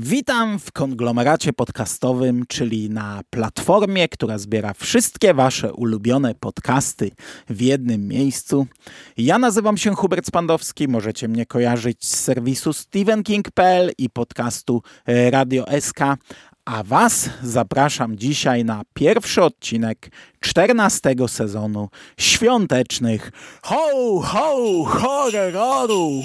Witam w konglomeracie podcastowym, czyli na platformie, która zbiera wszystkie Wasze ulubione podcasty w jednym miejscu. Ja nazywam się Hubert Spandowski, możecie mnie kojarzyć z serwisu stevenking.pl i podcastu Radio SK, a Was zapraszam dzisiaj na pierwszy odcinek 14 sezonu świątecznych Ho Ho Horrorów!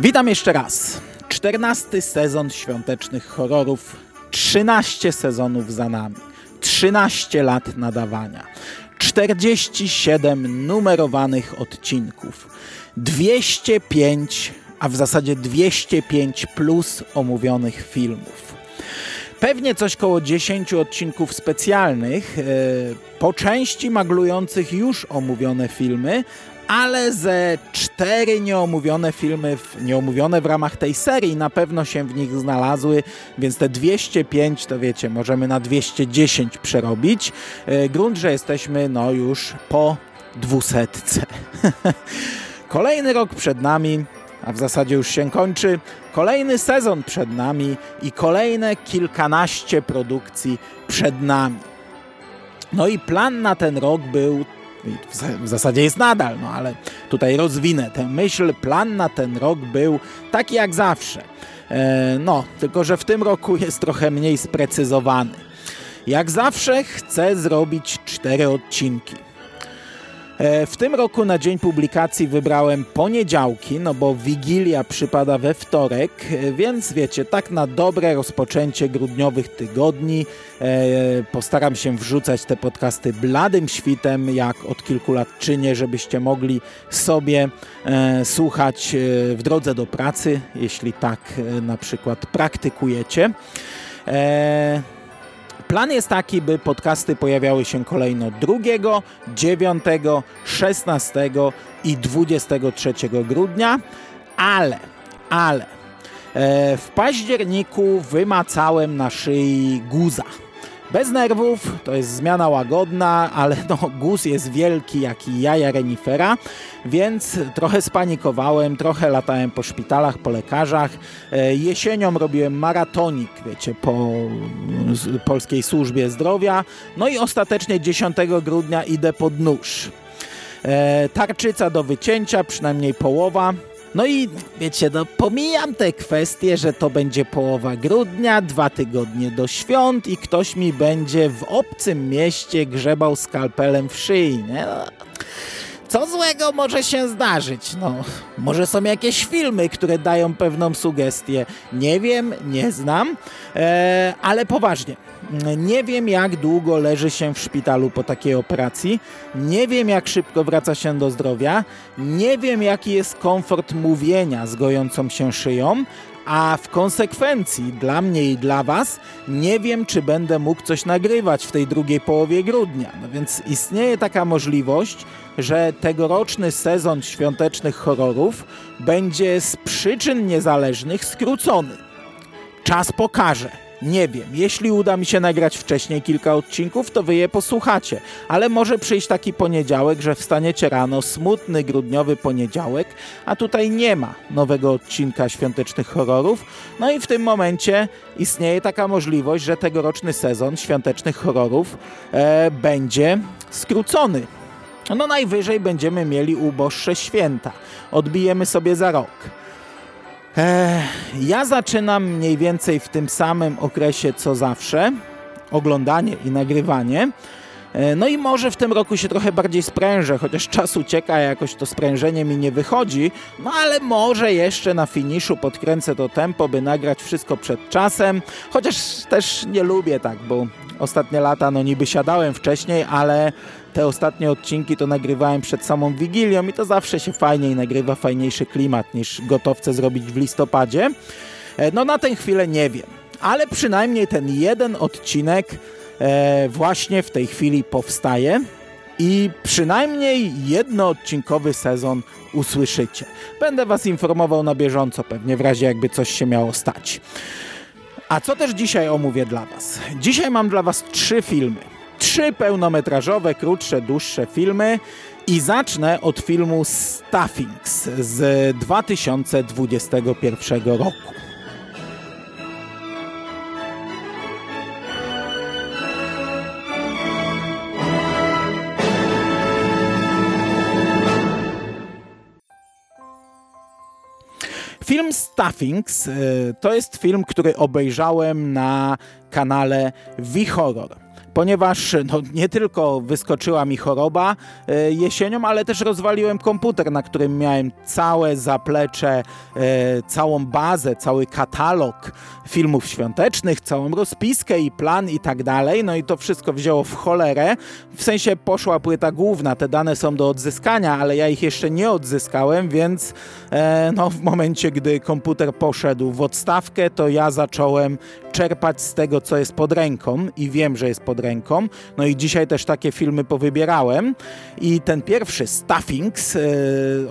Witam jeszcze raz. 14 sezon świątecznych horrorów. 13 sezonów za nami. 13 lat nadawania. 47 numerowanych odcinków. 205, a w zasadzie 205 plus omówionych filmów. Pewnie coś koło 10 odcinków specjalnych, yy, po części maglujących już omówione filmy, ale ze cztery nieomówione filmy, nieomówione w ramach tej serii na pewno się w nich znalazły, więc te 205 to wiecie, możemy na 210 przerobić. E, grunt, że jesteśmy no już po dwusetce. Kolejny rok przed nami, a w zasadzie już się kończy. Kolejny sezon przed nami i kolejne kilkanaście produkcji przed nami. No i plan na ten rok był w zasadzie jest nadal, no ale tutaj rozwinę tę myśl. Plan na ten rok był taki jak zawsze. E, no, tylko że w tym roku jest trochę mniej sprecyzowany. Jak zawsze chcę zrobić cztery odcinki. E, w tym roku na dzień publikacji wybrałem poniedziałki, no bo Wigilia przypada we wtorek, e, więc wiecie, tak na dobre rozpoczęcie grudniowych tygodni e, postaram się wrzucać te podcasty bladym świtem, jak od kilku lat czynię, żebyście mogli sobie słuchać w drodze do pracy, jeśli tak na przykład praktykujecie. Plan jest taki, by podcasty pojawiały się kolejno 2, 9, 16 i 23 grudnia, ale, ale e, w październiku wymacałem na szyi guza. Bez nerwów, to jest zmiana łagodna, ale no, guz jest wielki jak i jaja renifera, więc trochę spanikowałem, trochę latałem po szpitalach, po lekarzach. E, jesienią robiłem maratonik, wiecie, po Polskiej Służbie Zdrowia. No i ostatecznie 10 grudnia idę pod nóż. E, tarczyca do wycięcia, przynajmniej połowa. No i wiecie, no pomijam te kwestie, że to będzie połowa grudnia, dwa tygodnie do świąt i ktoś mi będzie w obcym mieście grzebał skalpelem w szyi, nie? No, co złego może się zdarzyć? No, może są jakieś filmy, które dają pewną sugestię. Nie wiem, nie znam, e, ale poważnie. Nie wiem, jak długo leży się w szpitalu po takiej operacji. Nie wiem, jak szybko wraca się do zdrowia. Nie wiem, jaki jest komfort mówienia z gojącą się szyją. A w konsekwencji dla mnie i dla Was nie wiem, czy będę mógł coś nagrywać w tej drugiej połowie grudnia. No więc istnieje taka możliwość, że tegoroczny sezon świątecznych horrorów będzie z przyczyn niezależnych skrócony. Czas pokaże. Nie wiem, jeśli uda mi się nagrać wcześniej kilka odcinków, to wy je posłuchacie, ale może przyjść taki poniedziałek, że wstaniecie rano, smutny grudniowy poniedziałek, a tutaj nie ma nowego odcinka świątecznych horrorów, no i w tym momencie istnieje taka możliwość, że tegoroczny sezon świątecznych horrorów e, będzie skrócony. No najwyżej będziemy mieli uboższe święta. Odbijemy sobie za rok. Ja zaczynam mniej więcej w tym samym okresie co zawsze. Oglądanie i nagrywanie. E, no i może w tym roku się trochę bardziej sprężę, chociaż czas ucieka, jakoś to sprężenie mi nie wychodzi, no ale może jeszcze na finiszu podkręcę to tempo, by nagrać wszystko przed czasem, chociaż też nie lubię tak, bo ostatnie lata no niby siadałem wcześniej, ale te ostatnie odcinki to nagrywałem przed samą Wigilią i to zawsze się fajniej nagrywa, fajniejszy klimat niż gotowce zrobić w listopadzie. E, no na tę chwilę nie wiem, ale przynajmniej ten jeden odcinek e, właśnie w tej chwili powstaje i przynajmniej jednoodcinkowy sezon usłyszycie. Będę Was informował na bieżąco, pewnie w razie jakby coś się miało stać. A co też dzisiaj omówię dla Was? Dzisiaj mam dla Was trzy filmy. Trzy pełnometrażowe, krótsze, dłuższe filmy i zacznę od filmu Stuffings z 2021 roku. Film Stuffings y, to jest film, który obejrzałem na kanale V-Horror ponieważ no, nie tylko wyskoczyła mi choroba e, jesienią, ale też rozwaliłem komputer, na którym miałem całe zaplecze, e, całą bazę, cały katalog filmów świątecznych, całą rozpiskę i plan i tak dalej. No i to wszystko wzięło w cholerę. W sensie poszła płyta główna, te dane są do odzyskania, ale ja ich jeszcze nie odzyskałem, więc e, no, w momencie, gdy komputer poszedł w odstawkę, to ja zacząłem czerpać z tego, co jest pod ręką i wiem, że jest pod ręką. No i dzisiaj też takie filmy powybierałem i ten pierwszy, Stuffings, yy,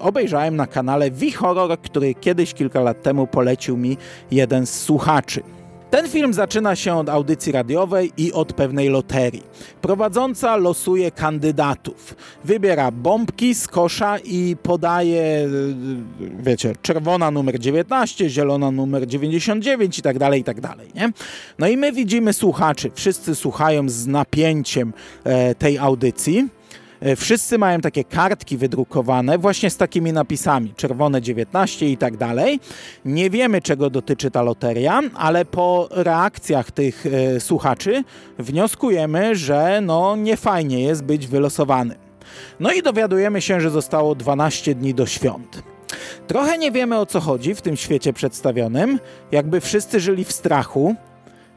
obejrzałem na kanale V-Horror, który kiedyś kilka lat temu polecił mi jeden z słuchaczy. Ten film zaczyna się od audycji radiowej i od pewnej loterii. Prowadząca losuje kandydatów. Wybiera bombki z kosza i podaje, wiecie, czerwona numer 19, zielona numer 99 i tak dalej, i tak dalej, nie? No i my widzimy słuchaczy, wszyscy słuchają z napięciem e, tej audycji. E, wszyscy mają takie kartki wydrukowane właśnie z takimi napisami, czerwone 19 i tak dalej. Nie wiemy czego dotyczy ta loteria, ale po reakcjach tych e, słuchaczy wnioskujemy, że no nie fajnie jest być wylosowany. No i dowiadujemy się, że zostało 12 dni do świąt. Trochę nie wiemy o co chodzi w tym świecie przedstawionym, jakby wszyscy żyli w strachu,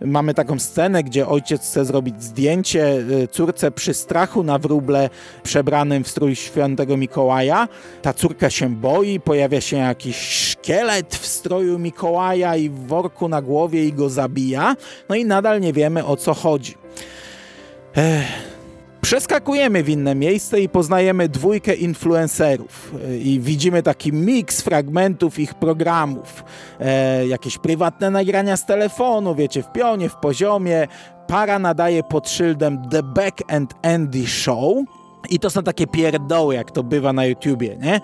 Mamy taką scenę, gdzie ojciec chce zrobić zdjęcie y, córce przy strachu na wróble przebranym w strój świętego Mikołaja. Ta córka się boi, pojawia się jakiś szkielet w stroju Mikołaja i w worku na głowie i go zabija. No i nadal nie wiemy o co chodzi. Ech. Przeskakujemy w inne miejsce i poznajemy dwójkę influencerów i widzimy taki miks fragmentów ich programów. E, jakieś prywatne nagrania z telefonu, wiecie, w pionie, w poziomie. Para nadaje pod szyldem The Back and Andy Show. I to są takie pierdoły, jak to bywa na YouTubie, nie?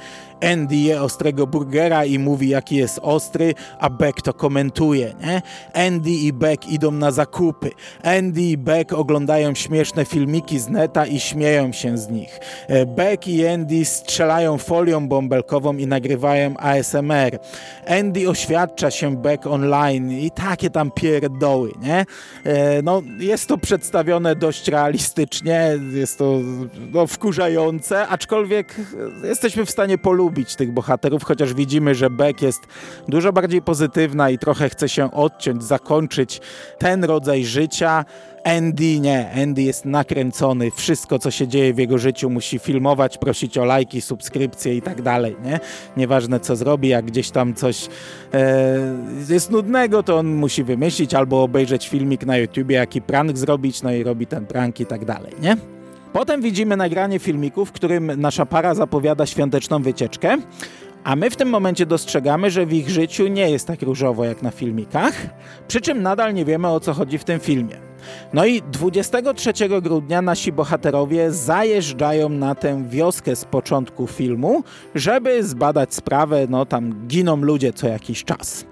Andy je ostrego burgera i mówi, jaki jest ostry, a Beck to komentuje, nie? Andy i Beck idą na zakupy. Andy i Beck oglądają śmieszne filmiki z neta i śmieją się z nich. E, Beck i Andy strzelają folią bąbelkową i nagrywają ASMR. Andy oświadcza się Beck online i takie tam pierdoły, nie? E, no, jest to przedstawione dość realistycznie, jest to no, wkurzające, aczkolwiek jesteśmy w stanie polubić lubić tych bohaterów, chociaż widzimy, że Beck jest dużo bardziej pozytywna i trochę chce się odciąć, zakończyć ten rodzaj życia. Andy nie, Andy jest nakręcony, wszystko co się dzieje w jego życiu musi filmować, prosić o lajki, subskrypcje i tak dalej, nie? Nieważne co zrobi, jak gdzieś tam coś e, jest nudnego, to on musi wymyślić albo obejrzeć filmik na YouTubie, jaki prank zrobić, no i robi ten prank i tak dalej, nie? Potem widzimy nagranie filmiku, w którym nasza para zapowiada świąteczną wycieczkę, a my w tym momencie dostrzegamy, że w ich życiu nie jest tak różowo jak na filmikach, przy czym nadal nie wiemy o co chodzi w tym filmie. No i 23 grudnia nasi bohaterowie zajeżdżają na tę wioskę z początku filmu, żeby zbadać sprawę, no tam giną ludzie co jakiś czas.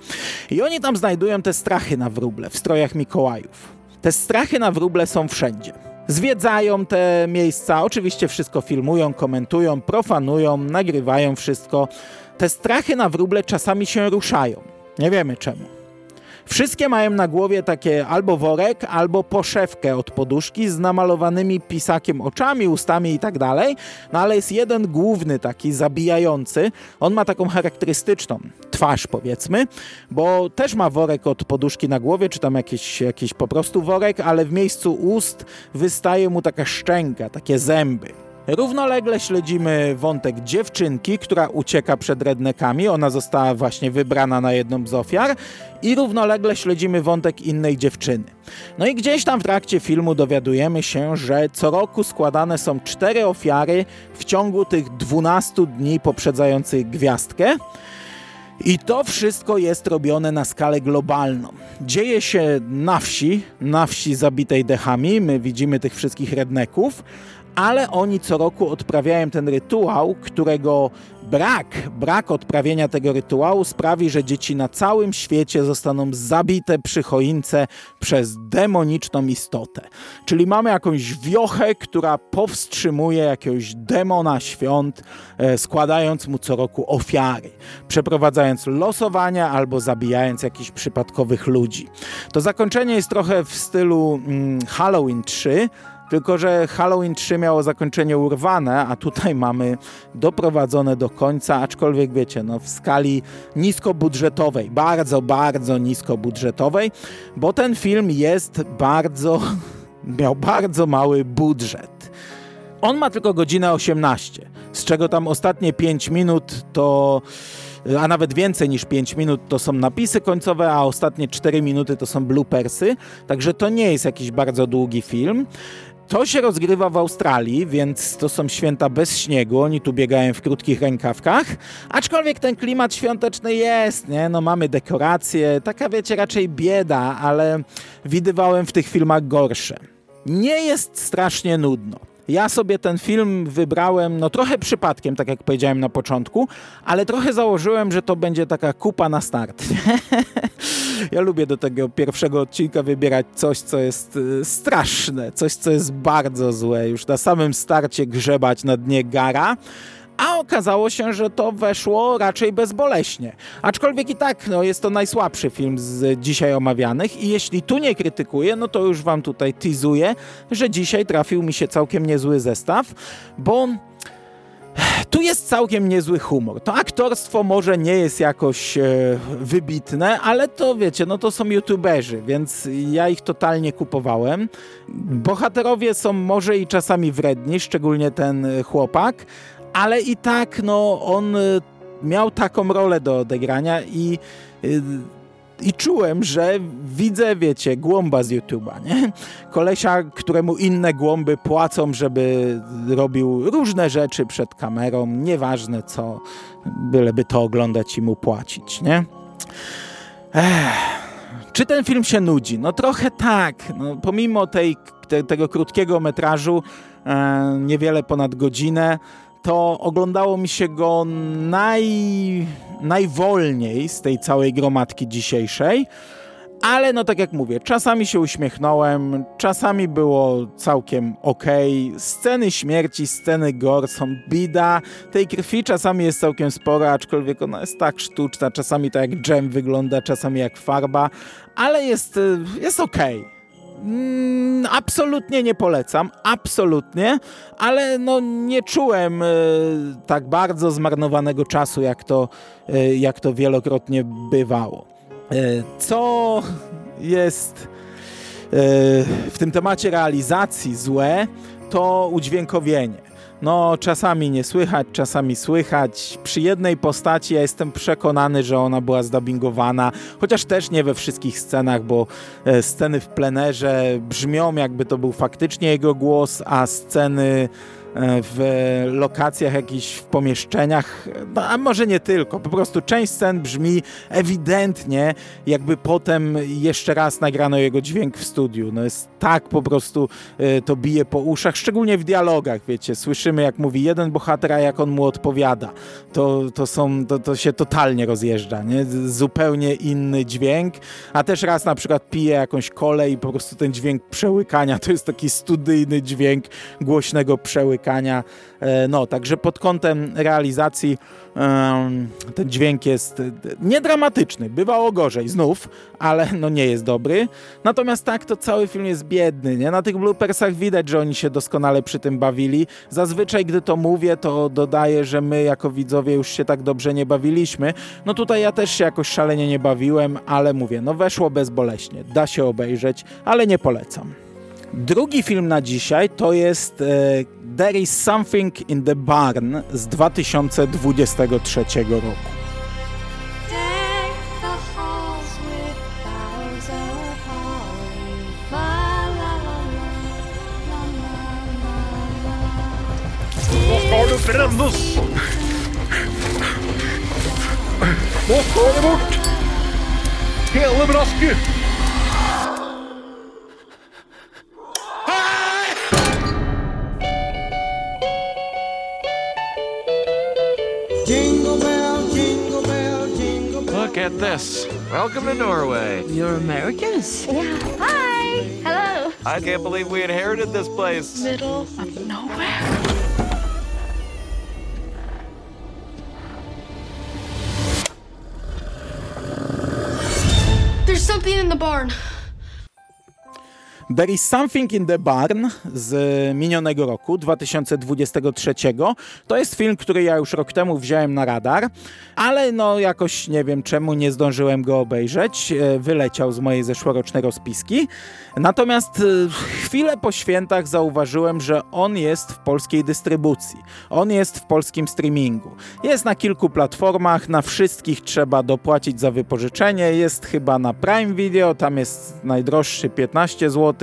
I oni tam znajdują te strachy na wróble w strojach Mikołajów. Te strachy na wróble są wszędzie. Zwiedzają te miejsca, oczywiście wszystko filmują, komentują, profanują, nagrywają wszystko. Te strachy na wróble czasami się ruszają. Nie wiemy czemu. Wszystkie mają na głowie takie albo worek, albo poszewkę od poduszki z namalowanymi pisakiem oczami, ustami i tak dalej. No ale jest jeden główny taki zabijający. On ma taką charakterystyczną twarz powiedzmy, bo też ma worek od poduszki na głowie, czy tam jakiś, jakiś po prostu worek, ale w miejscu ust wystaje mu taka szczęka, takie zęby. Równolegle śledzimy wątek dziewczynki, która ucieka przed rednekami. Ona została właśnie wybrana na jedną z ofiar. I równolegle śledzimy wątek innej dziewczyny. No i gdzieś tam w trakcie filmu dowiadujemy się, że co roku składane są cztery ofiary w ciągu tych 12 dni poprzedzających gwiazdkę. I to wszystko jest robione na skalę globalną. Dzieje się na wsi, na wsi zabitej dechami. My widzimy tych wszystkich redneków, ale oni co roku odprawiają ten rytuał, którego brak, brak odprawienia tego rytuału sprawi, że dzieci na całym świecie zostaną zabite przy choince przez demoniczną istotę. Czyli mamy jakąś wiochę, która powstrzymuje jakiegoś demona świąt, e, składając mu co roku ofiary, przeprowadzając losowania albo zabijając jakichś przypadkowych ludzi. To zakończenie jest trochę w stylu mm, Halloween 3, tylko, że Halloween 3 miało zakończenie urwane, a tutaj mamy doprowadzone do końca, aczkolwiek wiecie, no w skali niskobudżetowej, bardzo, bardzo niskobudżetowej, bo ten film jest bardzo, miał bardzo mały budżet. On ma tylko godzinę 18, z czego tam ostatnie 5 minut to a nawet więcej niż 5 minut to są napisy końcowe, a ostatnie 4 minuty to są bloopersy, także to nie jest jakiś bardzo długi film. To się rozgrywa w Australii, więc to są święta bez śniegu. Oni tu biegają w krótkich rękawkach. Aczkolwiek ten klimat świąteczny jest, nie? No mamy dekoracje, taka wiecie, raczej bieda, ale widywałem w tych filmach gorsze. Nie jest strasznie nudno. Ja sobie ten film wybrałem, no trochę przypadkiem, tak jak powiedziałem na początku, ale trochę założyłem, że to będzie taka kupa na start. ja lubię do tego pierwszego odcinka wybierać coś, co jest y, straszne, coś, co jest bardzo złe. Już na samym starcie grzebać na dnie gara a okazało się, że to weszło raczej bezboleśnie. Aczkolwiek i tak no, jest to najsłabszy film z dzisiaj omawianych i jeśli tu nie krytykuję, no to już wam tutaj teasuję, że dzisiaj trafił mi się całkiem niezły zestaw, bo tu jest całkiem niezły humor. To aktorstwo może nie jest jakoś e, wybitne, ale to wiecie, no to są youtuberzy, więc ja ich totalnie kupowałem. Bohaterowie są może i czasami wredni, szczególnie ten chłopak, ale i tak no, on y, miał taką rolę do odegrania i, y, i czułem, że widzę, wiecie, głąba z YouTube'a, nie? Kolesia, któremu inne głąby płacą, żeby robił różne rzeczy przed kamerą, nieważne co, byleby to oglądać i mu płacić, nie? Ech. Czy ten film się nudzi? No trochę tak. No, pomimo tej, te, tego krótkiego metrażu, e, niewiele ponad godzinę, to oglądało mi się go naj, najwolniej z tej całej gromadki dzisiejszej. Ale no tak jak mówię, czasami się uśmiechnąłem, czasami było całkiem ok. Sceny śmierci, sceny gore są bida. Tej krwi czasami jest całkiem sporo, aczkolwiek ona jest tak sztuczna. Czasami to jak dżem wygląda, czasami jak farba, ale jest, jest ok. Mm, absolutnie nie polecam, absolutnie, ale no nie czułem y, tak bardzo zmarnowanego czasu, jak to, y, jak to wielokrotnie bywało. Y, co jest w tym temacie realizacji złe, to udźwiękowienie. No, czasami nie słychać, czasami słychać. Przy jednej postaci ja jestem przekonany, że ona była zdubbingowana, chociaż też nie we wszystkich scenach, bo e, sceny w plenerze brzmią jakby to był faktycznie jego głos, a sceny w lokacjach, jakichś w pomieszczeniach, no, a może nie tylko. Po prostu część scen brzmi ewidentnie, jakby potem jeszcze raz nagrano jego dźwięk w studiu. No jest tak po prostu e, to bije po uszach, szczególnie w dialogach, wiecie. Słyszymy, jak mówi jeden bohater, a jak on mu odpowiada. To, to, są, to, to się totalnie rozjeżdża, nie? Zupełnie inny dźwięk, a też raz na przykład pije jakąś kolę i po prostu ten dźwięk przełykania to jest taki studyjny dźwięk głośnego przełykania narzekania. E, no, także pod kątem realizacji ten dźwięk jest e, niedramatyczny. Bywało gorzej znów, ale no nie jest dobry. Natomiast tak, to cały film jest biedny. Nie? Na tych bloopersach widać, że oni się doskonale przy tym bawili. Zazwyczaj, gdy to mówię, to dodaję, że my jako widzowie już się tak dobrze nie bawiliśmy. No tutaj ja też się jakoś szalenie nie bawiłem, ale mówię, no weszło bezboleśnie. Da się obejrzeć, ale nie polecam. Drugi film na dzisiaj to jest e, There is Something in the Barn z 2023 roku. Brandus! Nå står det bort! Hele brasket! Look at this. Welcome to Norway. You're Americans? Yeah. Hi. Hello. I can't believe we inherited this place. Middle of nowhere. There's something in the barn. There is Something in the Barn z minionego roku, 2023. To jest film, który ja już rok temu wziąłem na radar, ale no jakoś nie wiem czemu nie zdążyłem go obejrzeć. E, wyleciał z mojej zeszłorocznej rozpiski. Natomiast e, chwilę po świętach zauważyłem, że on jest w polskiej dystrybucji. On jest w polskim streamingu. Jest na kilku platformach, na wszystkich trzeba dopłacić za wypożyczenie. Jest chyba na Prime Video, tam jest najdroższy 15 zł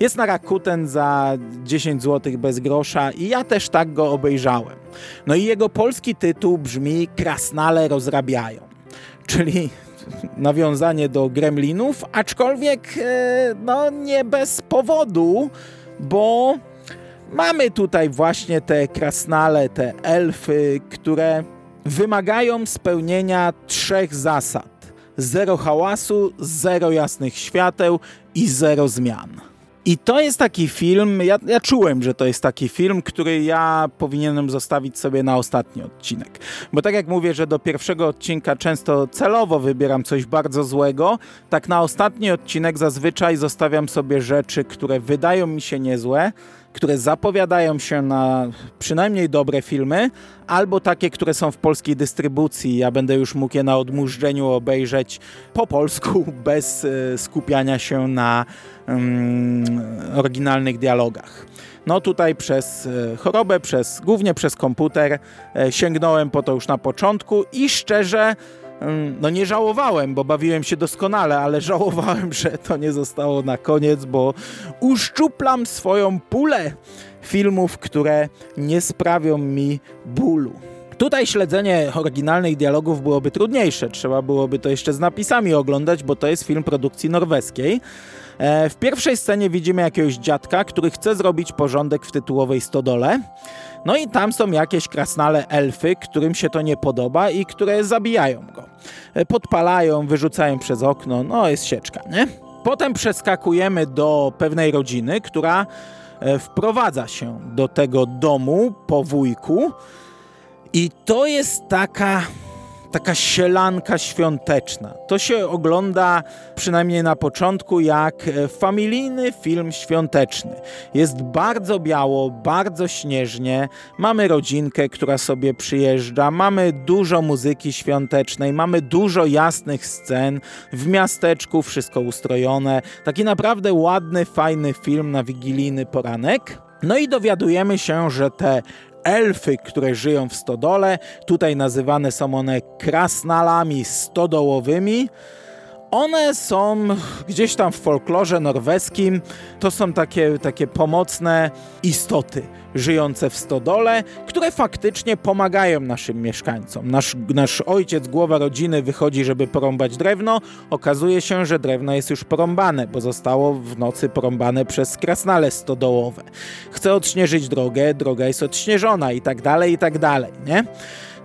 jest na Rakuten za 10 zł bez grosza i ja też tak go obejrzałem. No i jego polski tytuł brzmi Krasnale rozrabiają, czyli nawiązanie do gremlinów, aczkolwiek e, no nie bez powodu, bo mamy tutaj właśnie te krasnale, te elfy, które wymagają spełnienia trzech zasad zero hałasu, zero jasnych świateł i zero zmian. I to jest taki film, ja, ja, czułem, że to jest taki film, który ja powinienem zostawić sobie na ostatni odcinek. Bo tak jak mówię, że do pierwszego odcinka często celowo wybieram coś bardzo złego, tak na ostatni odcinek zazwyczaj zostawiam sobie rzeczy, które wydają mi się niezłe, które zapowiadają się na przynajmniej dobre filmy, albo takie, które są w polskiej dystrybucji. Ja będę już mógł je na odmurzeniu obejrzeć po polsku, bez e, skupiania się na um, oryginalnych dialogach. No tutaj przez e, chorobę, przez, głównie przez komputer e, sięgnąłem po to już na początku i szczerze no nie żałowałem, bo bawiłem się doskonale, ale żałowałem, że to nie zostało na koniec, bo uszczuplam swoją pulę filmów, które nie sprawią mi bólu. Tutaj śledzenie oryginalnych dialogów byłoby trudniejsze. Trzeba byłoby to jeszcze z napisami oglądać, bo to jest film produkcji norweskiej. E, w pierwszej scenie widzimy jakiegoś dziadka, który chce zrobić porządek w tytułowej stodole. No i tam są jakieś krasnale elfy, którym się to nie podoba i które zabijają go. E, podpalają, wyrzucają przez okno, no jest sieczka, nie? Potem przeskakujemy do pewnej rodziny, która e, wprowadza się do tego domu po wujku i to jest taka taka sielanka świąteczna. To się ogląda przynajmniej na początku jak e, familijny film świąteczny. Jest bardzo biało, bardzo śnieżnie. Mamy rodzinkę, która sobie przyjeżdża, mamy dużo muzyki świątecznej, mamy dużo jasnych scen. W miasteczku wszystko ustrojone. Taki naprawdę ładny, fajny film na wigilijny poranek. No i dowiadujemy się, że te elfy, które żyją w stodole. Tutaj nazywane są one krasnalami stodołowymi. One są gdzieś tam w folklorze norweskim, to są takie, takie pomocne istoty żyjące w stodole, które faktycznie pomagają naszym mieszkańcom. Nasz, nasz ojciec, głowa rodziny wychodzi, żeby porąbać drewno. Okazuje się, że drewno jest już porąbane, bo zostało w nocy porąbane przez krasnale stodołowe. Chce odśnieżyć drogę, droga jest odśnieżona i tak dalej, i tak dalej, nie?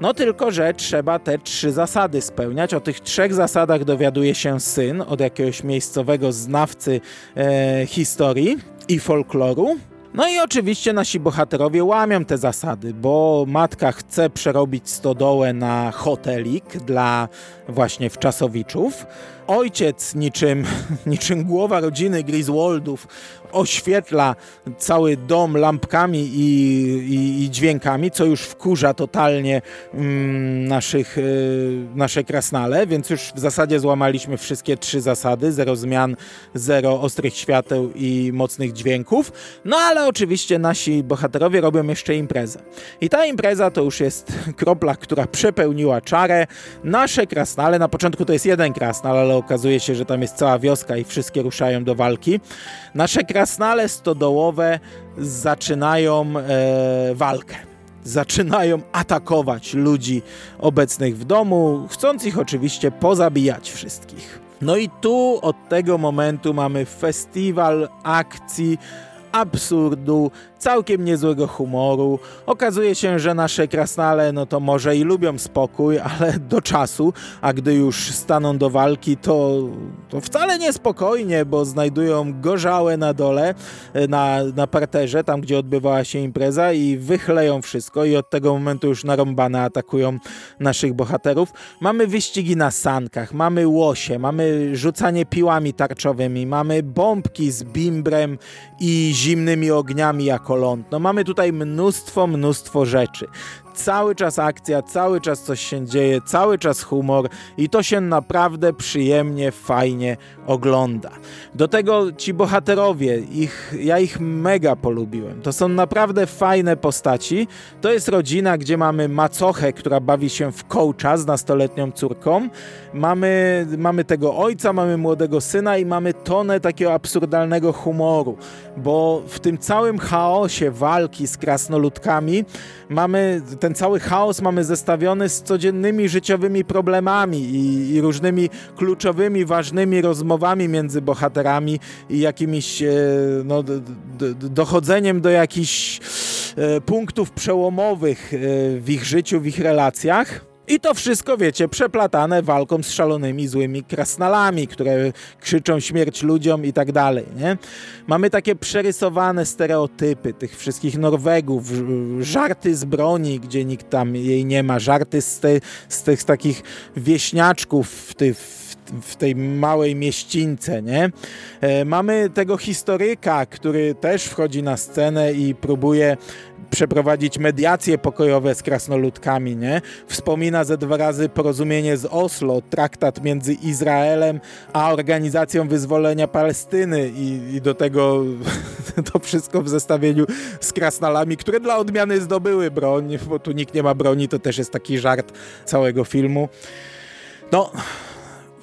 No tylko, że trzeba te trzy zasady spełniać. O tych trzech zasadach dowiaduje się syn od jakiegoś miejscowego znawcy e, historii i folkloru. No i oczywiście nasi bohaterowie łamią te zasady, bo matka chce przerobić stodołę na hotelik dla właśnie wczasowiczów. Ojciec niczym, niczym głowa rodziny Griswoldów oświetla cały dom lampkami i, i, i dźwiękami, co już wkurza totalnie mm, naszych, y, nasze krasnale, więc już w zasadzie złamaliśmy wszystkie trzy zasady, zero zmian, zero ostrych świateł i mocnych dźwięków, no ale oczywiście nasi bohaterowie robią jeszcze imprezę. I ta impreza to już jest kropla, która przepełniła czarę. Nasze krasnale, na początku to jest jeden krasnal, ale okazuje się, że tam jest cała wioska i wszystkie ruszają do walki. Nasze krasnale stodołowe zaczynają e, walkę. Zaczynają atakować ludzi obecnych w domu, chcąc ich oczywiście pozabijać wszystkich. No i tu od tego momentu mamy festiwal akcji, absurdu, całkiem niezłego humoru. Okazuje się, że nasze krasnale no to może i lubią spokój, ale do czasu, a gdy już staną do walki, to, to wcale niespokojnie, bo znajdują gorzałe na dole, na, na parterze, tam gdzie odbywała się impreza i wychleją wszystko i od tego momentu już narąbane atakują naszych bohaterów. Mamy wyścigi na sankach, mamy łosie, mamy rzucanie piłami tarczowymi, mamy bombki z bimbrem i zimnymi ogniami jako ląd. No mamy tutaj mnóstwo, mnóstwo rzeczy cały czas akcja, cały czas coś się dzieje, cały czas humor i to się naprawdę przyjemnie, fajnie ogląda. Do tego ci bohaterowie, ich, ja ich mega polubiłem. To są naprawdę fajne postaci. To jest rodzina, gdzie mamy macochę, która bawi się w coacha z nastoletnią córką. Mamy, mamy tego ojca, mamy młodego syna i mamy tonę takiego absurdalnego humoru, bo w tym całym chaosie walki z krasnoludkami mamy cały chaos mamy zestawiony z codziennymi życiowymi problemami i, i różnymi kluczowymi, ważnymi rozmowami między bohaterami i jakimiś e, no, dochodzeniem do jakichś e, punktów przełomowych e, w ich życiu, w ich relacjach. I to wszystko, wiecie, przeplatane walką z szalonymi, złymi krasnalami, które krzyczą śmierć ludziom i tak dalej, nie? Mamy takie przerysowane stereotypy tych wszystkich Norwegów, żarty z broni, gdzie nikt tam jej nie ma, żarty z, z tych takich wieśniaczków w tych w tej małej mieścińce, nie? E, mamy tego historyka, który też wchodzi na scenę i próbuje przeprowadzić mediacje pokojowe z krasnoludkami, nie? Wspomina ze dwa razy porozumienie z Oslo, traktat między Izraelem a Organizacją Wyzwolenia Palestyny i, i do tego to wszystko w zestawieniu z krasnalami, które dla odmiany zdobyły broń, bo tu nikt nie ma broni, to też jest taki żart całego filmu. No,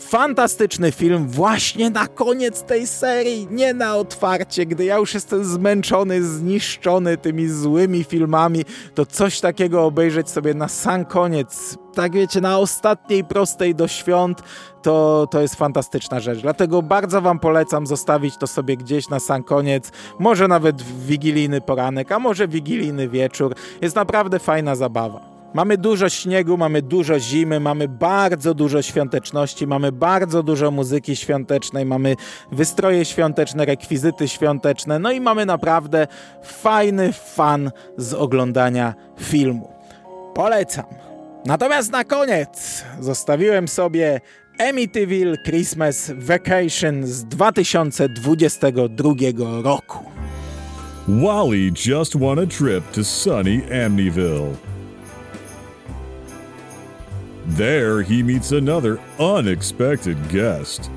fantastyczny film właśnie na koniec tej serii, nie na otwarcie, gdy ja już jestem zmęczony, zniszczony tymi złymi filmami, to coś takiego obejrzeć sobie na sam koniec, tak wiecie, na ostatniej prostej do świąt, to, to jest fantastyczna rzecz. Dlatego bardzo wam polecam zostawić to sobie gdzieś na sam koniec, może nawet w wigilijny poranek, a może wigilijny wieczór. Jest naprawdę fajna zabawa. Mamy dużo śniegu, mamy dużo zimy, mamy bardzo dużo świąteczności, mamy bardzo dużo muzyki świątecznej, mamy wystroje świąteczne, rekwizyty świąteczne, no i mamy naprawdę fajny fan z oglądania filmu. Polecam. Natomiast na koniec zostawiłem sobie Amityville Christmas Vacation z 2022 roku. Wally just won a trip to sunny Amityville. There, he meets another unexpected guest.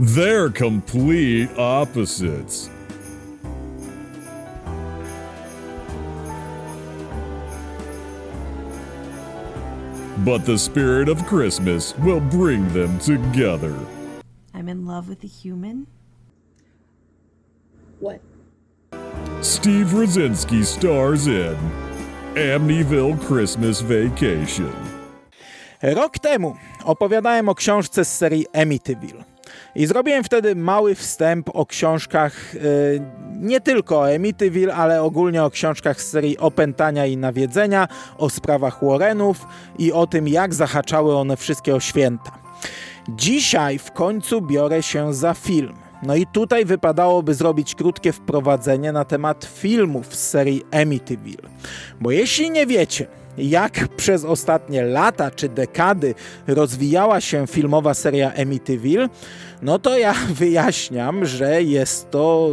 They're complete opposites. But the spirit of Christmas will bring them together. I'm in love with a human? What? Steve Rosinski stars in Amityville Christmas Vacation. Rok temu opowiadałem o książce z serii Amityville. I zrobiłem wtedy mały wstęp o książkach, yy, nie tylko o ale ogólnie o książkach z serii Opętania i Nawiedzenia, o sprawach Warrenów i o tym, jak zahaczały one wszystkie o święta. Dzisiaj w końcu biorę się za film. No i tutaj wypadałoby zrobić krótkie wprowadzenie na temat filmów z serii Amityville. Bo jeśli nie wiecie, jak przez ostatnie lata czy dekady rozwijała się filmowa seria Amityville, no to ja wyjaśniam, że jest to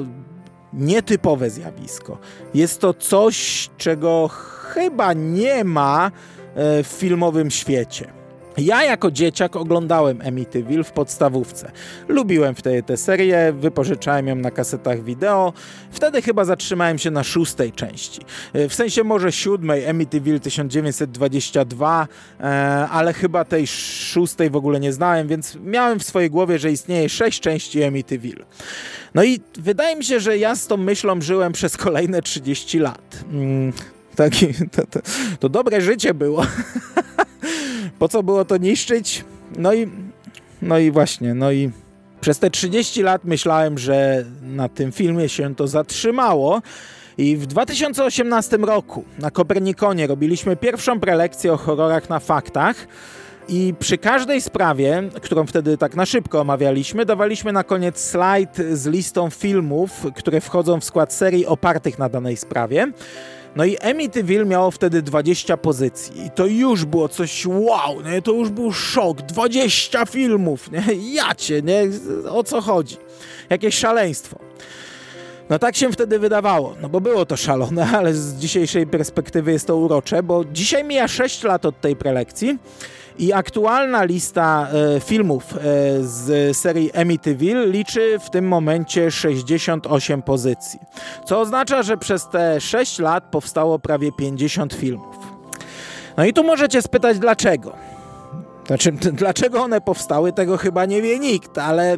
nietypowe zjawisko. Jest to coś, czego chyba nie ma e, w filmowym świecie. Ja jako dzieciak oglądałem Amityville w podstawówce. Lubiłem wtedy tę serię, wypożyczałem ją na kasetach wideo. Wtedy chyba zatrzymałem się na szóstej części. E, w sensie może siódmej, Amityville 1922, e, ale chyba tej szóstej w ogóle nie znałem, więc miałem w swojej głowie, że istnieje sześć części Amityville. No i wydaje mi się, że ja z tą myślą żyłem przez kolejne 30 lat. Mm, taki, to, to, to dobre życie było. Po co było to niszczyć? No i, no i właśnie, no i przez te 30 lat myślałem, że na tym filmie się to zatrzymało. I w 2018 roku na Kopernikonie robiliśmy pierwszą prelekcję o horrorach na faktach. I przy każdej sprawie, którą wtedy tak na szybko omawialiśmy, dawaliśmy na koniec slajd z listą filmów, które wchodzą w skład serii opartych na danej sprawie. No i Amityville miało wtedy 20 pozycji i to już było coś wow, nie? to już był szok, 20 filmów, nie? jacie, nie? o co chodzi? Jakieś szaleństwo. No tak się wtedy wydawało, no bo było to szalone, ale z dzisiejszej perspektywy jest to urocze, bo dzisiaj mija 6 lat od tej prelekcji i aktualna lista e, filmów e, z serii Amityville liczy w tym momencie 68 pozycji. Co oznacza, że przez te 6 lat powstało prawie 50 filmów. No i tu możecie spytać dlaczego. Znaczy, dlaczego one powstały, tego chyba nie wie nikt, ale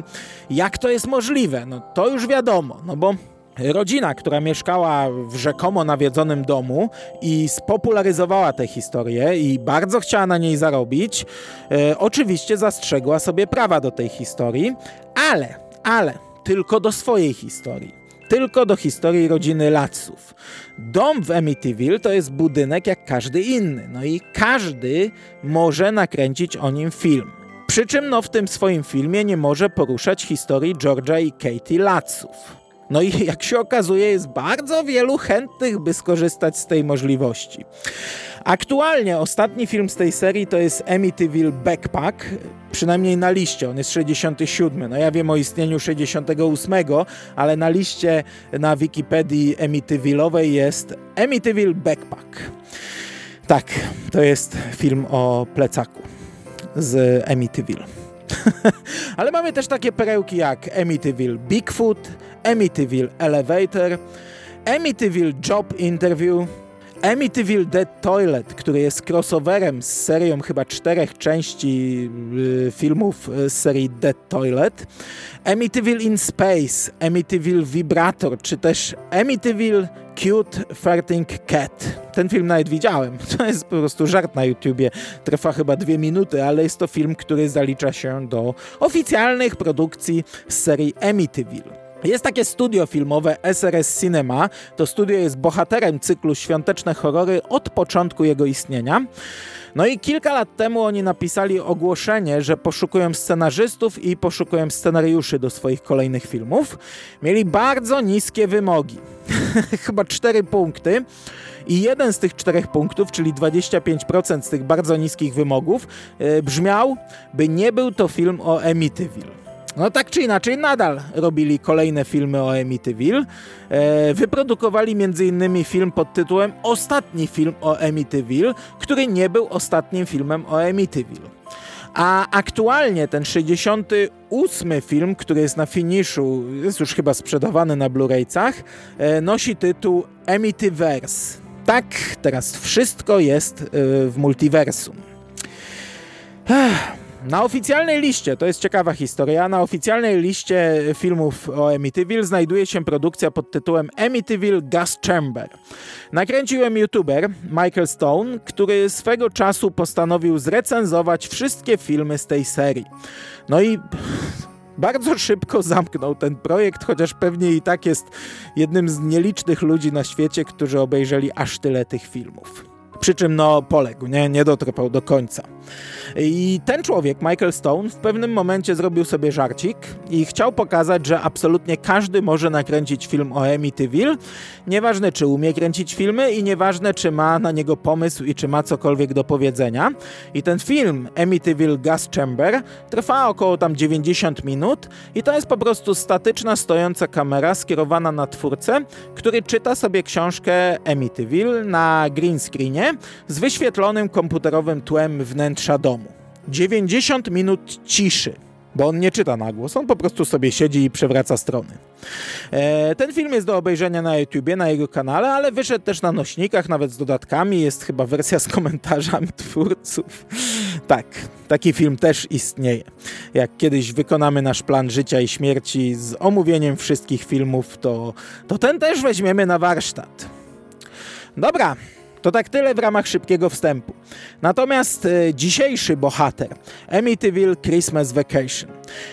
jak to jest możliwe? No to już wiadomo, no bo rodzina, która mieszkała w rzekomo nawiedzonym domu i spopularyzowała tę historię i bardzo chciała na niej zarobić, e, oczywiście zastrzegła sobie prawa do tej historii, ale, ale tylko do swojej historii. Tylko do historii rodziny Latsów. Dom w Amityville to jest budynek jak każdy inny, no i każdy może nakręcić o nim film. Przy czym no, w tym swoim filmie nie może poruszać historii Georgia i Katie Latsów. No i jak się okazuje, jest bardzo wielu chętnych, by skorzystać z tej możliwości. Aktualnie ostatni film z tej serii to jest Amityville Backpack, przynajmniej na liście, on jest 67. No ja wiem o istnieniu 68, ale na liście na Wikipedii Amityville'owej jest Amityville Backpack. Tak, to jest film o plecaku z Amityville. Ale mamy też takie perełki jak Amityville Bigfoot, Amityville Elevator, Amityville Job Interview, Amityville Dead Toilet, który jest crossoverem z serią chyba czterech części y, filmów z serii Dead Toilet, Amityville in Space, Amityville Vibrator, czy też Amityville Cute Farting Cat. Ten film nawet widziałem. To jest po prostu żart na YouTubie. Trwa chyba dwie minuty, ale jest to film, który zalicza się do oficjalnych produkcji z serii Amityville. Jest takie studio filmowe SRS Cinema. To studio jest bohaterem cyklu Świąteczne Horrory od początku jego istnienia. No i kilka lat temu oni napisali ogłoszenie, że poszukują scenarzystów i poszukują scenariuszy do swoich kolejnych filmów. Mieli bardzo niskie wymogi. Chyba cztery punkty. I jeden z tych czterech punktów, czyli 25% z tych bardzo niskich wymogów, yy, brzmiał, by nie był to film o Amityville. No tak czy inaczej nadal robili kolejne filmy o Amityville. E, wyprodukowali m.in. film pod tytułem Ostatni film o Amityville, który nie był ostatnim filmem o Amityville. A aktualnie ten 68 film, który jest na finiszu, jest już chyba sprzedawany na Blu-raycach, e, nosi tytuł Amityverse. Tak, teraz wszystko jest e, w multiversum. Ech. Na oficjalnej liście, to jest ciekawa historia, na oficjalnej liście filmów o Amityville znajduje się produkcja pod tytułem Amityville Gas Chamber. Nakręciłem youtuber Michael Stone, który swego czasu postanowił zrecenzować wszystkie filmy z tej serii. No i bardzo szybko zamknął ten projekt, chociaż pewnie i tak jest jednym z nielicznych ludzi na świecie, którzy obejrzeli aż tyle tych filmów. Przy czym no poległ, nie, nie dotrwał do końca. I ten człowiek, Michael Stone, w pewnym momencie zrobił sobie żarcik i chciał pokazać, że absolutnie każdy może nakręcić film o Amityville. Nieważne, czy umie kręcić filmy i nieważne, czy ma na niego pomysł i czy ma cokolwiek do powiedzenia. I ten film Amityville Gas Chamber trwa około tam 90 minut i to jest po prostu statyczna, stojąca kamera skierowana na twórcę, który czyta sobie książkę Amityville na green screenie z wyświetlonym komputerowym tłem wnętrza domu. 90 minut ciszy, bo on nie czyta na głos, on po prostu sobie siedzi i przewraca strony. E, ten film jest do obejrzenia na YouTubie, na jego kanale, ale wyszedł też na nośnikach, nawet z dodatkami. Jest chyba wersja z komentarzami twórców. Tak, taki film też istnieje. Jak kiedyś wykonamy nasz plan życia i śmierci z omówieniem wszystkich filmów, to, to ten też weźmiemy na warsztat. Dobra, to tak tyle w ramach szybkiego wstępu. Natomiast e, dzisiejszy bohater, Amityville Christmas Vacation.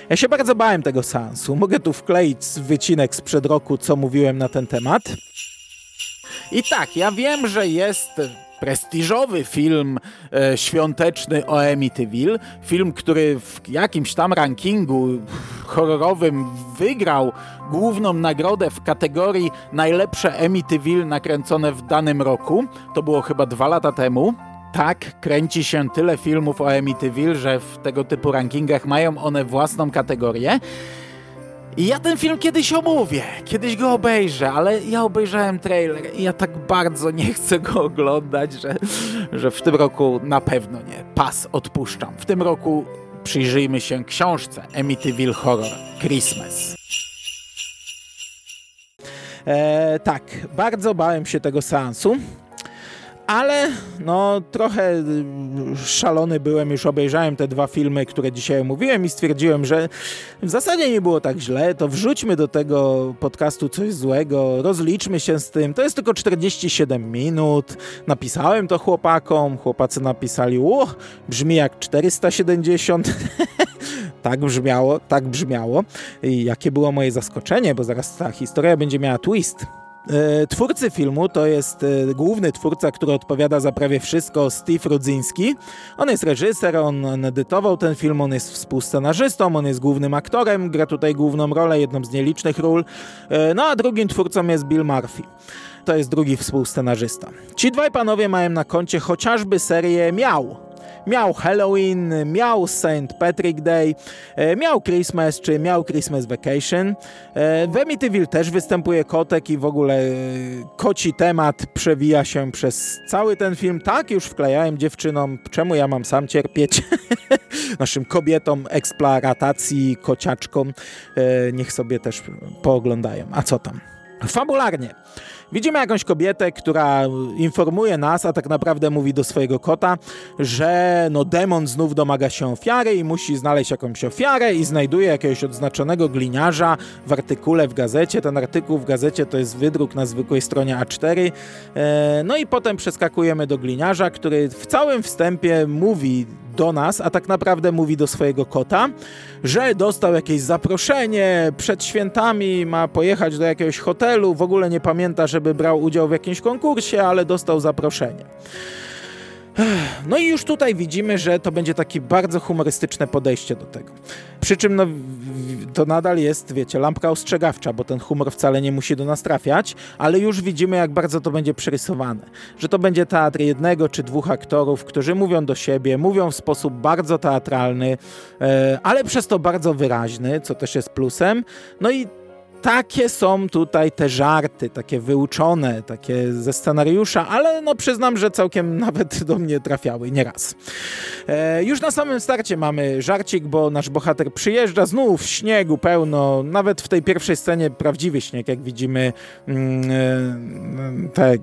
Ja się bardzo bałem tego seansu. Mogę tu wkleić wycinek sprzed roku, co mówiłem na ten temat. I tak, ja wiem, że jest prestiżowy film e, świąteczny o Amityville. Film, który w jakimś tam rankingu horrorowym wygrał główną nagrodę w kategorii najlepsze Amityville nakręcone w danym roku. To było chyba dwa lata temu. Tak, kręci się tyle filmów o Amityville, że w tego typu rankingach mają one własną kategorię. I ja ten film kiedyś omówię, kiedyś go obejrzę, ale ja obejrzałem trailer i ja tak bardzo nie chcę go oglądać, że, że w tym roku na pewno nie. Pas odpuszczam. W tym roku przyjrzyjmy się książce Amityville Horror Christmas. E, tak, bardzo bałem się tego seansu ale no trochę y, szalony byłem, już obejrzałem te dwa filmy, które dzisiaj omówiłem i stwierdziłem, że w zasadzie nie było tak źle, to wrzućmy do tego podcastu coś złego, rozliczmy się z tym, to jest tylko 47 minut, napisałem to chłopakom, chłopacy napisali, uch, brzmi jak 470, tak brzmiało, tak brzmiało. I jakie było moje zaskoczenie, bo zaraz ta historia będzie miała twist. E, twórcy filmu to jest e, główny twórca, który odpowiada za prawie wszystko, Steve Rudzinski. On jest reżyser, on edytował ten film, on jest współscenarzystą, on jest głównym aktorem, gra tutaj główną rolę, jedną z nielicznych ról. E, no a drugim twórcą jest Bill Murphy. To jest drugi współscenarzysta. Ci dwaj panowie mają na koncie chociażby serię Miał, Miał Halloween, miał St. Patrick Day, e, miał Christmas czy miał Christmas Vacation. E, w Amityville też występuje kotek i w ogóle e, koci temat przewija się przez cały ten film. Tak, już wklejałem dziewczynom, czemu ja mam sam cierpieć? Naszym kobietom eksploatacji, kociaczkom. Niech sobie też pooglądają. A co tam? Fabularnie. Widzimy jakąś kobietę, która informuje nas, a tak naprawdę mówi do swojego kota, że no demon znów domaga się ofiary i musi znaleźć jakąś ofiarę i znajduje jakiegoś odznaczonego gliniarza w artykule w gazecie. Ten artykuł w gazecie to jest wydruk na zwykłej stronie A4. E, no i potem przeskakujemy do gliniarza, który w całym wstępie mówi do nas, a tak naprawdę mówi do swojego kota, że dostał jakieś zaproszenie przed świętami, ma pojechać do jakiegoś hotelu, w ogóle nie pamięta, żeby brał udział w jakimś konkursie, ale dostał zaproszenie. No i już tutaj widzimy, że to będzie takie bardzo humorystyczne podejście do tego. Przy czym no, to nadal jest, wiecie, lampka ostrzegawcza, bo ten humor wcale nie musi do nas trafiać, ale już widzimy, jak bardzo to będzie przerysowane. Że to będzie teatr jednego czy dwóch aktorów, którzy mówią do siebie, mówią w sposób bardzo teatralny, e, ale przez to bardzo wyraźny, co też jest plusem. No i takie są tutaj te żarty, takie wyuczone, takie ze scenariusza, ale no przyznam, że całkiem nawet do mnie trafiały nieraz. E, już na samym starcie mamy żarcik, bo nasz bohater przyjeżdża znów w śniegu pełno, nawet w tej pierwszej scenie prawdziwy śnieg, jak widzimy mm, e, te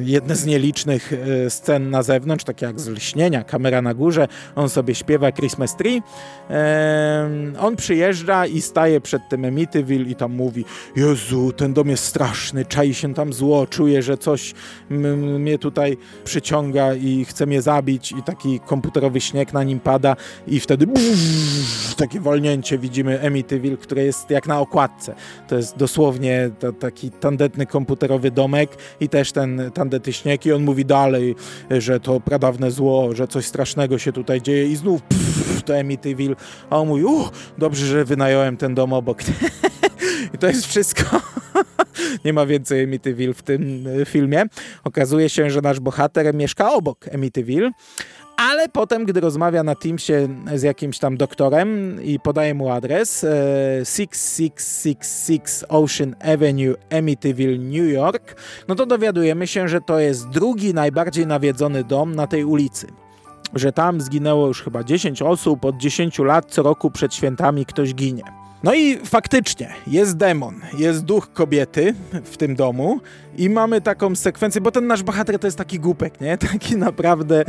jedne z nielicznych e, scen na zewnątrz, takie jak z lśnienia, kamera na górze, on sobie śpiewa Christmas Tree. E, on przyjeżdża i staje przed tym Amityville i tam mówi mówi, Jezu, ten dom jest straszny, czai się tam zło, czuję, że coś mnie tutaj przyciąga i chce mnie zabić i taki komputerowy śnieg na nim pada i wtedy buf, takie wolnięcie widzimy Amityville, które jest jak na okładce. To jest dosłownie to, taki tandetny komputerowy domek i też ten tandetny śnieg i on mówi dalej, że to pradawne zło, że coś strasznego się tutaj dzieje i znów pff, to Amityville, a on mówi, uch, dobrze, że wynająłem ten dom obok. I to jest wszystko. Nie ma więcej Amityville w tym y, filmie. Okazuje się, że nasz bohater mieszka obok Amityville. Ale potem, gdy rozmawia na Teamsie z jakimś tam doktorem i podaje mu adres e, 6666 Ocean Avenue, Amityville, New York, no to dowiadujemy się, że to jest drugi najbardziej nawiedzony dom na tej ulicy. Że tam zginęło już chyba 10 osób, od 10 lat co roku przed świętami ktoś ginie. No i faktycznie jest demon, jest duch kobiety w tym domu i mamy taką sekwencję, bo ten nasz bohater to jest taki głupek, nie? Taki naprawdę,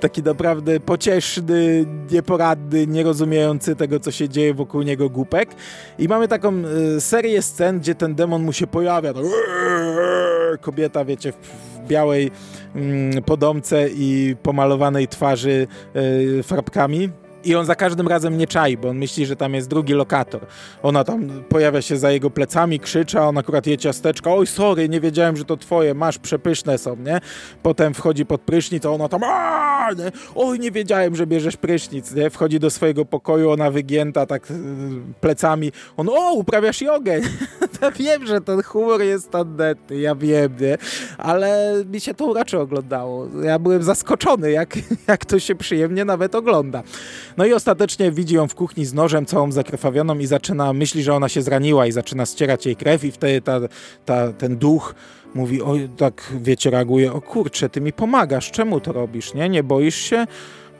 taki naprawdę pocieszny, nieporadny, nierozumiejący tego, co się dzieje wokół niego głupek. I mamy taką y, serię scen, gdzie ten demon mu się pojawia. Kobieta, wiecie, w, białej mm, podomce i pomalowanej twarzy y, farbkami. I on za każdym razem nie czai, bo on myśli, że tam jest drugi lokator. Ona tam pojawia się za jego plecami, krzyczy, a on akurat je ciasteczka. Oj, sorry, nie wiedziałem, że to twoje, masz, przepyszne są, nie? Potem wchodzi pod prysznic, a ona tam aaa, nie? Oj, nie wiedziałem, że bierzesz prysznic, nie? Wchodzi do swojego pokoju, ona wygięta tak y, plecami. On, o, uprawiasz jogę. ja wiem, że ten humor jest tandetny, ja wiem, nie? Ale mi się to raczej oglądało. Ja byłem zaskoczony, jak, jak to się przyjemnie nawet ogląda. No i ostatecznie widzi ją w kuchni z nożem całą zakrwawioną i zaczyna, myśli, że ona się zraniła i zaczyna ścierać jej krew i wtedy ta, ta, ten duch mówi, o tak wiecie, reaguje, o kurczę, ty mi pomagasz, czemu to robisz, nie? Nie boisz się?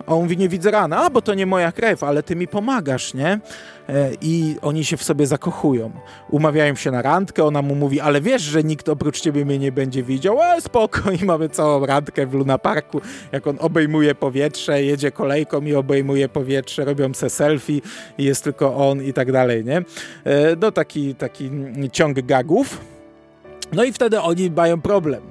A on mówi, nie widzę rana, a bo to nie moja krew, ale ty mi pomagasz, nie? E, I oni się w sobie zakochują. Umawiają się na randkę, ona mu mówi, ale wiesz, że nikt oprócz ciebie mnie nie będzie widział? E, spoko, i mamy całą randkę w Luna Parku, jak on obejmuje powietrze, jedzie kolejką i obejmuje powietrze, robią se selfie i jest tylko on i tak dalej, nie? E, no taki, taki ciąg gagów. No i wtedy oni mają problem.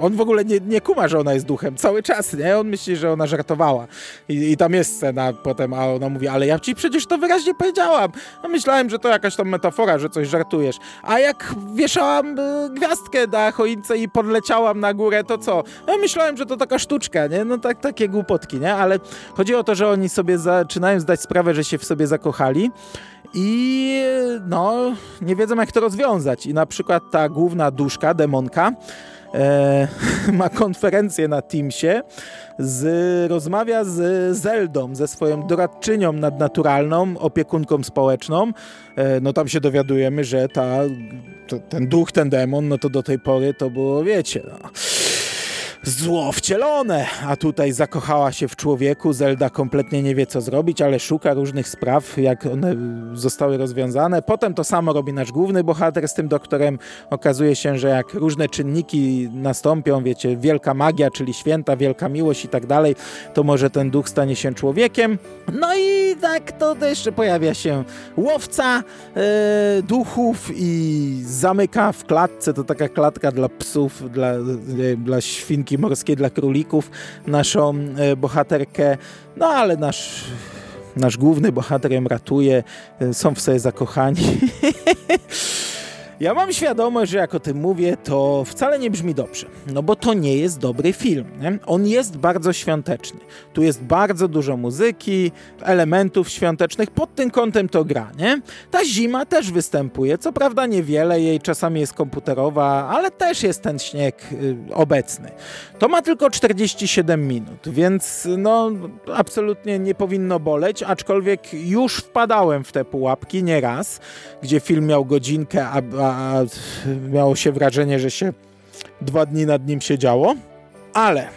On w ogóle nie, nie kuma, że ona jest duchem cały czas, nie? On myśli, że ona żartowała. I, I, tam jest scena potem, a ona mówi, ale ja ci przecież to wyraźnie powiedziałam. No myślałem, że to jakaś tam metafora, że coś żartujesz. A jak wieszałam y, gwiazdkę na choince i podleciałam na górę, to co? No myślałem, że to taka sztuczka, nie? No tak, takie głupotki, nie? Ale chodzi o to, że oni sobie zaczynają zdać sprawę, że się w sobie zakochali i no, nie wiedzą jak to rozwiązać. I na przykład ta główna duszka, demonka, e, ma konferencję na Teamsie, z, rozmawia z Zeldą, ze swoją doradczynią nadnaturalną, opiekunką społeczną. E, no tam się dowiadujemy, że ta, to, ten duch, ten demon, no to do tej pory to było, wiecie, no zło wcielone, a tutaj zakochała się w człowieku. Zelda kompletnie nie wie, co zrobić, ale szuka różnych spraw, jak one zostały rozwiązane. Potem to samo robi nasz główny bohater z tym doktorem. Okazuje się, że jak różne czynniki nastąpią, wiecie, wielka magia, czyli święta, wielka miłość i tak dalej, to może ten duch stanie się człowiekiem. No i tak to jeszcze pojawia się łowca e, duchów i zamyka w klatce, to taka klatka dla psów, dla, dla morskie dla królików, naszą e, bohaterkę, no ale nasz, nasz główny bohater ją ratuje, e, są w sobie zakochani. Ja mam świadomość, że jak o tym mówię, to wcale nie brzmi dobrze, no bo to nie jest dobry film. Nie? On jest bardzo świąteczny. Tu jest bardzo dużo muzyki, elementów świątecznych, pod tym kątem to gra, nie? Ta zima też występuje, co prawda niewiele, jej czasami jest komputerowa, ale też jest ten śnieg y, obecny. To ma tylko 47 minut, więc no absolutnie nie powinno boleć, aczkolwiek już wpadałem w te pułapki nieraz, gdzie film miał godzinkę, a, a miało się wrażenie, że się dwa dni nad nim siedziało. Ale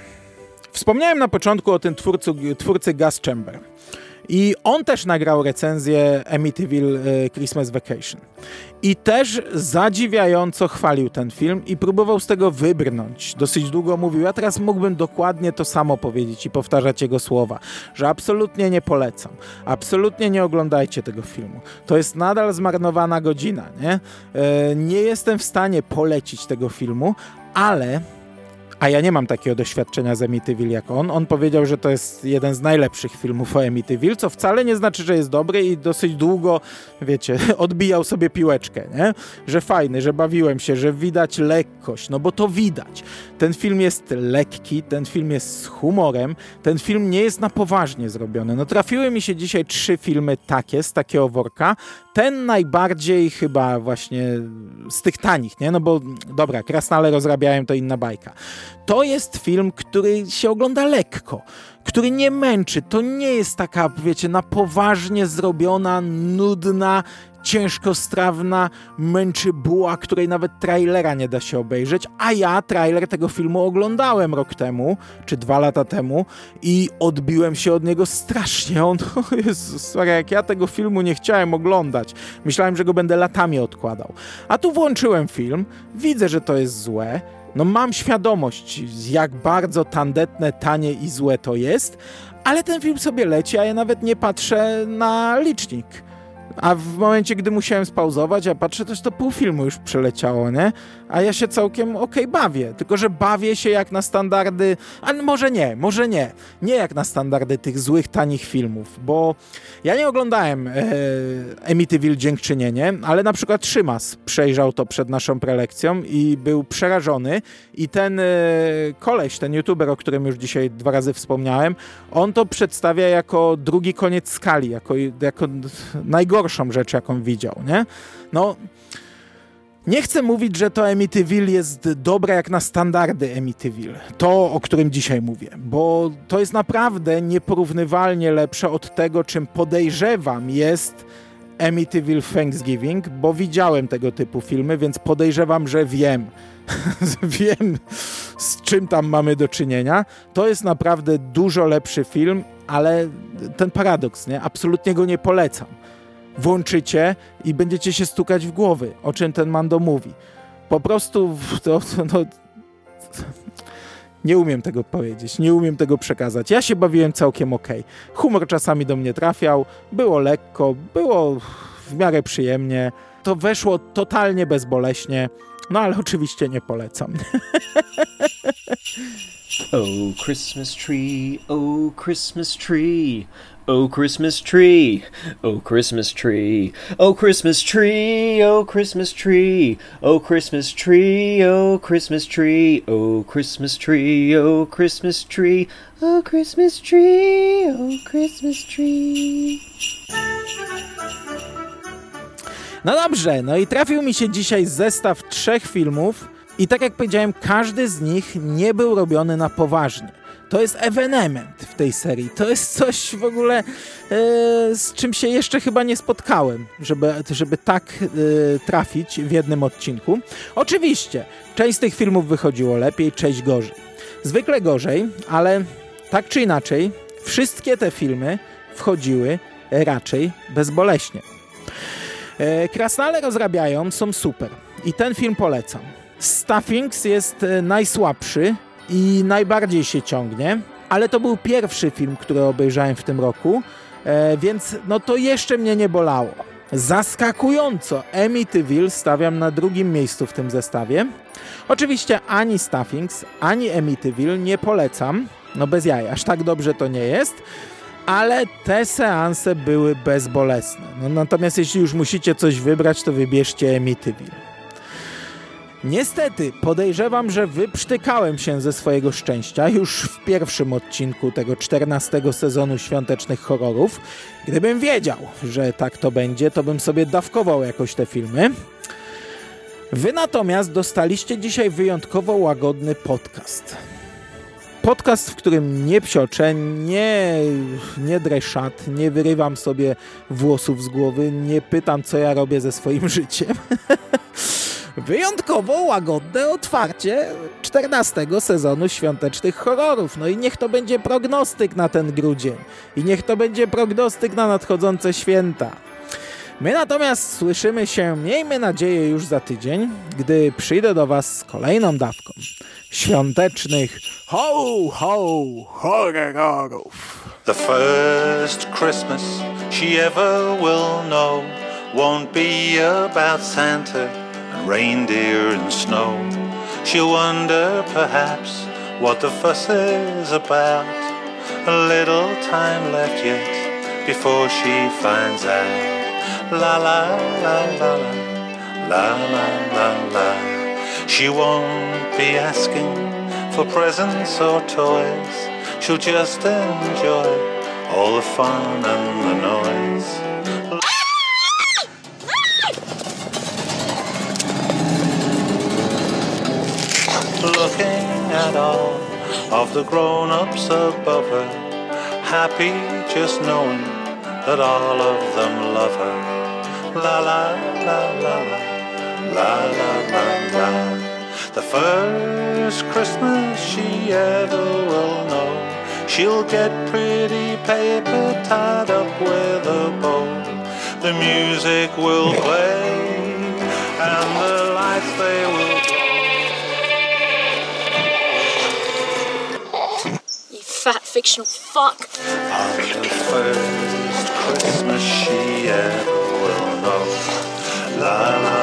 wspomniałem na początku o tym twórcu, twórcy Gas Chamber. I on też nagrał recenzję Amityville e, Christmas Vacation. I też zadziwiająco chwalił ten film i próbował z tego wybrnąć. Dosyć długo mówił, ja teraz mógłbym dokładnie to samo powiedzieć i powtarzać jego słowa, że absolutnie nie polecam, absolutnie nie oglądajcie tego filmu. To jest nadal zmarnowana godzina, nie? E, nie jestem w stanie polecić tego filmu, ale a ja nie mam takiego doświadczenia z Amityville jak on. On powiedział, że to jest jeden z najlepszych filmów o Amityville, co wcale nie znaczy, że jest dobry i dosyć długo, wiecie, odbijał sobie piłeczkę, nie? Że fajny, że bawiłem się, że widać lekkość, no bo to widać. Ten film jest lekki, ten film jest z humorem, ten film nie jest na poważnie zrobiony. No trafiły mi się dzisiaj trzy filmy takie, z takiego worka. Ten najbardziej chyba właśnie z tych tanich, nie? No bo dobra, Krasnale rozrabiałem, to inna bajka. To jest film, który się ogląda lekko, który nie męczy. To nie jest taka, wiecie, na poważnie zrobiona, nudna, ciężkostrawna męczybuła, której nawet trailera nie da się obejrzeć, a ja trailer tego filmu oglądałem rok temu, czy dwa lata temu i odbiłem się od niego strasznie. On, Jezus, jak ja tego filmu nie chciałem oglądać. Myślałem, że go będę latami odkładał. A tu włączyłem film, widzę, że to jest złe, no mam świadomość, jak bardzo tandetne, tanie i złe to jest, ale ten film sobie leci, a ja nawet nie patrzę na licznik. A w momencie, gdy musiałem spauzować, a patrzę, też to pół filmu już przeleciało, nie? A ja się całkiem okej okay bawię. Tylko, że bawię się jak na standardy, ale może nie, może nie. Nie jak na standardy tych złych, tanich filmów, bo ja nie oglądałem e, Amityville Dziękczynienie, ale na przykład Szymas przejrzał to przed naszą prelekcją i był przerażony i ten e, koleś, ten youtuber, o którym już dzisiaj dwa razy wspomniałem, on to przedstawia jako drugi koniec skali, jako, jako najgorszą rzecz, jaką widział, nie? No... Nie chcę mówić, że to Amityville jest dobre jak na standardy Amityville, to o którym dzisiaj mówię, bo to jest naprawdę nieporównywalnie lepsze od tego, czym podejrzewam jest Amityville Thanksgiving, bo widziałem tego typu filmy, więc podejrzewam, że wiem, wiem z czym tam mamy do czynienia. To jest naprawdę dużo lepszy film, ale ten paradoks, nie? Absolutnie go nie polecam włączycie i będziecie się stukać w głowy, o czym ten Mando mówi. Po prostu to, no, nie umiem tego powiedzieć, nie umiem tego przekazać. Ja się bawiłem całkiem ok. Humor czasami do mnie trafiał, było lekko, było w miarę przyjemnie. To weszło totalnie bezboleśnie, no ale oczywiście nie polecam. Oh, Christmas tree, oh, Christmas tree. Oh Christmas tree, oh Christmas tree, oh Christmas tree, oh Christmas tree, oh Christmas tree, oh Christmas tree, oh Christmas tree, oh Christmas tree, oh Christmas tree, oh Christmas tree. No dobrze, no i trafił mi się dzisiaj zestaw trzech filmów i tak jak powiedziałem, każdy z nich nie był robiony na poważnie. To jest ewenement w tej serii. To jest coś w ogóle, e, z czym się jeszcze chyba nie spotkałem, żeby, żeby tak e, trafić w jednym odcinku. Oczywiście, część z tych filmów wychodziło lepiej, część gorzej. Zwykle gorzej, ale tak czy inaczej, wszystkie te filmy wchodziły raczej bezboleśnie. E, krasnale rozrabiają, są super i ten film polecam. Stuffings jest e, najsłabszy, i najbardziej się ciągnie, ale to był pierwszy film, który obejrzałem w tym roku, e, więc no to jeszcze mnie nie bolało. Zaskakująco Amityville stawiam na drugim miejscu w tym zestawie. Oczywiście ani Stuffings, ani Amityville nie polecam, no bez jaj, aż tak dobrze to nie jest, ale te seanse były bezbolesne. No, natomiast jeśli już musicie coś wybrać, to wybierzcie Amityville. Niestety, podejrzewam, że wyprztykałem się ze swojego szczęścia już w pierwszym odcinku tego 14 sezonu świątecznych horrorów. Gdybym wiedział, że tak to będzie, to bym sobie dawkował jakoś te filmy. Wy natomiast dostaliście dzisiaj wyjątkowo łagodny podcast. Podcast, w którym nie psioczę, nie, nie dreshat, nie wyrywam sobie włosów z głowy, nie pytam, co ja robię ze swoim życiem. wyjątkowo łagodne otwarcie 14 sezonu świątecznych horrorów. No i niech to będzie prognostyk na ten grudzień. I niech to będzie prognostyk na nadchodzące święta. My natomiast słyszymy się, miejmy nadzieję, już za tydzień, gdy przyjdę do Was z kolejną dawką świątecznych ho, ho, horrorów. The first Christmas she ever will know won't be about Santa and reindeer and snow. She'll wonder perhaps what the fuss is about. A little time left yet before she finds out. La la la la la, la la la la. She won't be asking for presents or toys. She'll just enjoy all the fun and the noise. looking at all of the grown ups above her. Happy just knowing that all of them love her. La la la la la la la la. la. The first Christmas she ever will know, she'll get pretty paper tied up with a bow. The music will play. Fat fictional fuck. On the first Christmas she ever will know. La